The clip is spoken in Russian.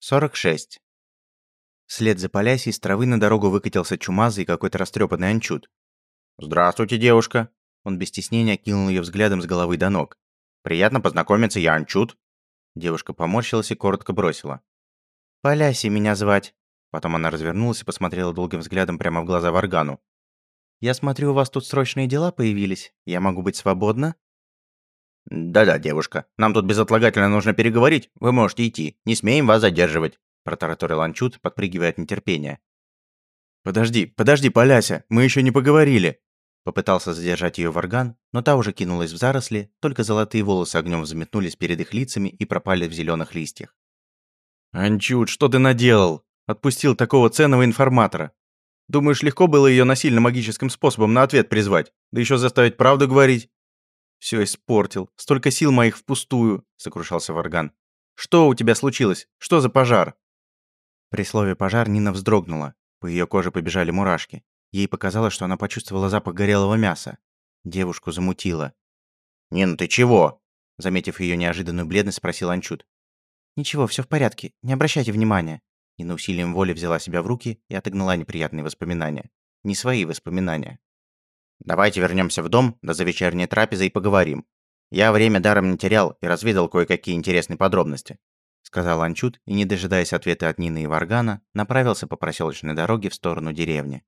46. Вслед за Полясей из травы на дорогу выкатился чумазый и какой-то растрепанный анчут. «Здравствуйте, девушка!» Он без стеснения окинул ее взглядом с головы до ног. «Приятно познакомиться, я анчут!» Девушка поморщилась и коротко бросила. «Полясей меня звать!» Потом она развернулась и посмотрела долгим взглядом прямо в глаза Варгану. «Я смотрю, у вас тут срочные дела появились. Я могу быть свободна?» «Да-да, девушка, нам тут безотлагательно нужно переговорить. Вы можете идти. Не смеем вас задерживать», – протараторил Анчут, подпрыгивая от нетерпения. «Подожди, подожди, Поляся, мы еще не поговорили!» Попытался задержать ее Варган, но та уже кинулась в заросли, только золотые волосы огнем взметнулись перед их лицами и пропали в зеленых листьях. «Анчут, что ты наделал? Отпустил такого ценного информатора. Думаешь, легко было ее насильно магическим способом на ответ призвать? Да еще заставить правду говорить?» Все испортил. Столько сил моих впустую, сокрушался Варган. Что у тебя случилось? Что за пожар? При слове пожар Нина вздрогнула. По ее коже побежали мурашки. Ей показалось, что она почувствовала запах горелого мяса. Девушку замутило. «Нина, ты чего?» Заметив ее неожиданную бледность, спросил Анчут. «Ничего, все в порядке. Не обращайте внимания». Нина усилием воли взяла себя в руки и отогнала неприятные воспоминания. Не свои воспоминания. Давайте вернемся в дом до завечерней трапезы и поговорим. Я время даром не терял и разведал кое-какие интересные подробности», — сказал Анчут и, не дожидаясь ответа от Нины и Варгана, направился по проселочной дороге в сторону деревни.